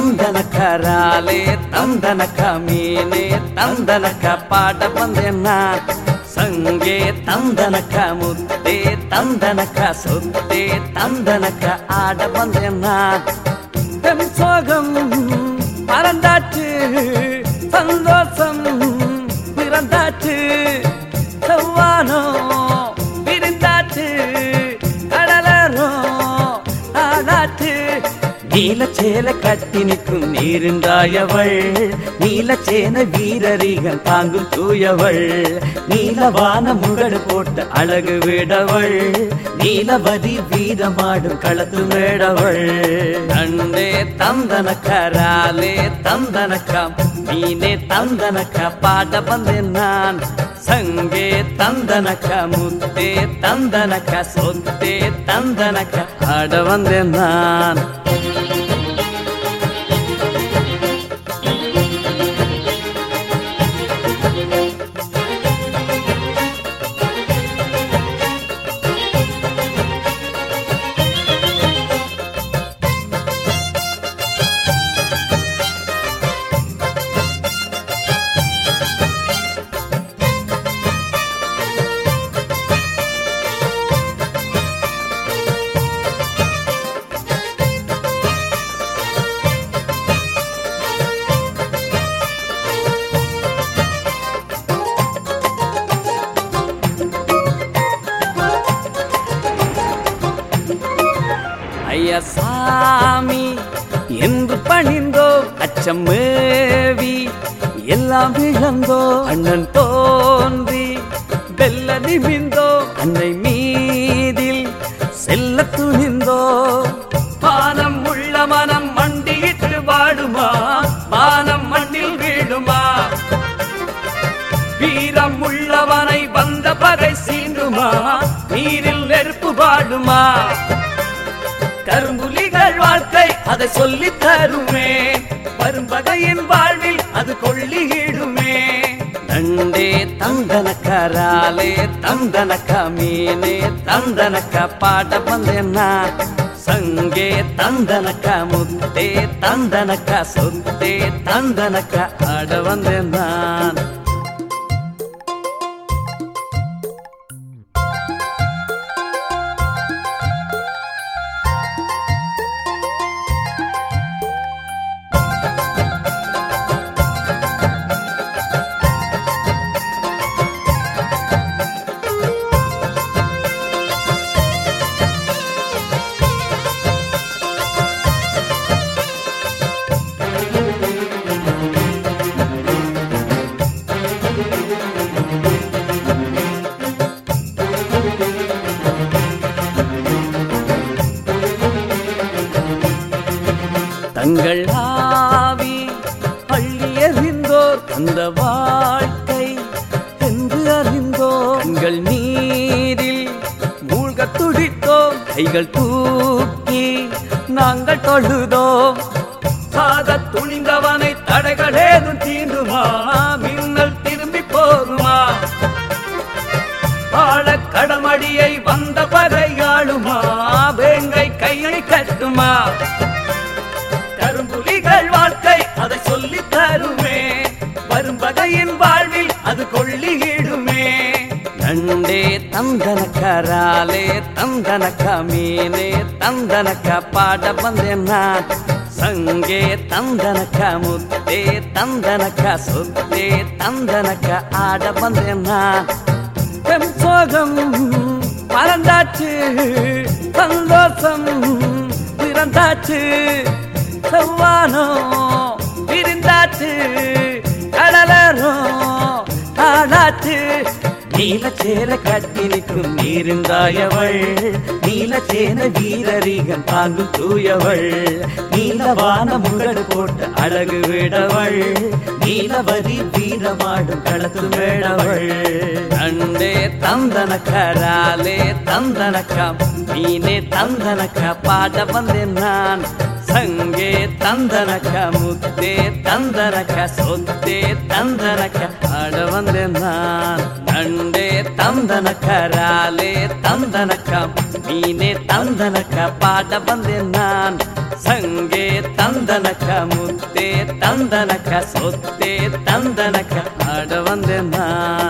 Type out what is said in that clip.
நண்டே தந்தனக்க ராலே தந்தனக்க மீனே தந்தனக்க பாட வந்தேன்னா சங்கே தந்தனக்க முத்தே தந்தனக்க சொத்தே தந்தனக்க ஆட வந்தேன்னா தென் சோகம் பறந்தாச்சு சந்தோஷம் பிறந்தாச்சு நீலச்சேல கட்டி நிற்கும் நீருண்டாயவள். நீலச்சேன வீரரிகம் தாங்கும் தூயவள். நீலவான முகடு போட்ட அழகு விடவள். நீலவதி வீரமாடும் களத்து மேடவள். நண்டே தந்தனக்க ராலே தந்தனக்க மீனே தந்தனக்க பாட வந்தேன் நான். சங்கே தந்தனக்க முத்தே தந்தனக்க சொத்தே தந்தனக்க ஆட வந்தேன் நான். ஐயா சாமி. என்று பணிந்தோ அச்சம் மேவி எல்லாம் இழந்தோ அண்ணன் தோன்றி. வெல்ல நிமிந்தோ அன்னை மீதில் செல்ல துணிந்தோ. பானம் உள்ள மனம் மண்டியிட்டு வாடுமா? பானம் மண்ணில் வீடுமா வீரம் உள்ளவனை வந்த பகை சீண்டுமா? நீரில் நெருப்பு பாடுமா கரும்புலிகள் வாழ்க்கை அதை சொல்லி தருமே. பரும்பகையின் வாழ்வில் அது கொள்ளியிடுமே. நண்டே தந்தனக்கராலே தந்தனக்க மீனே தந்தனக்க பாட வந்தேன்னா. சங்கே தந்தனக்க முத்தே தந்தனக்க சொத்தே தந்தனக்க ஆட வந்தேன் தங்கள் ஆவி பள்ளி அறிந்தோர் அந்த வாழ்க்கை என்று அறிந்தோர் கண்கள் நீரில் மூழ்க துடித்தோம். கைகள் தூக்கி நாங்கள் தொழுதோம். சாத துணிந்தவனை தடைகள் நண்டே தந்தனக்கராலே தந்தனக்க மீனே தந்தனக்க பாட வந்தேன் நான் சங்கே தந்தனக்க முத்தே தந்தனக்க சொத்தே தந்தனக்க ஆட வந்தேன் நான் பெண் சோகம் மறந்தாச்சு சந்தோஷம் பிறந்தாச்சு செவ்வானோ விரிந்தாச்சு. நீலச்சேர கட்டி நிற்கும் நீருந்தாயவள் நீலச்சேன வீரரிகம் தாங்கும் தூயவள். நீலவான முகடு போட்டு அழகு விடவள். நீலவதி வீரமாடும் களத்து வேடவள் நண்டே தந்தனக்கராலே தந்தனக்கா மீனே தந்தனக்கா பாட வந்தேன் நான். சங்கே தந்தனக்க முத்தே தந்தனக்க சொத்தே தந்தனக்க ஆட வந்தேன் நான் நண்டே தந்தனக்க ராலே தந்தனக்க மீனே தந்தனக்க பாட வந்தேன் நான் சங்கே தந்தனக்க முத்தே தந்தனக்க சொத்தே தந்தனக்க ஆட வந்தேன் நான்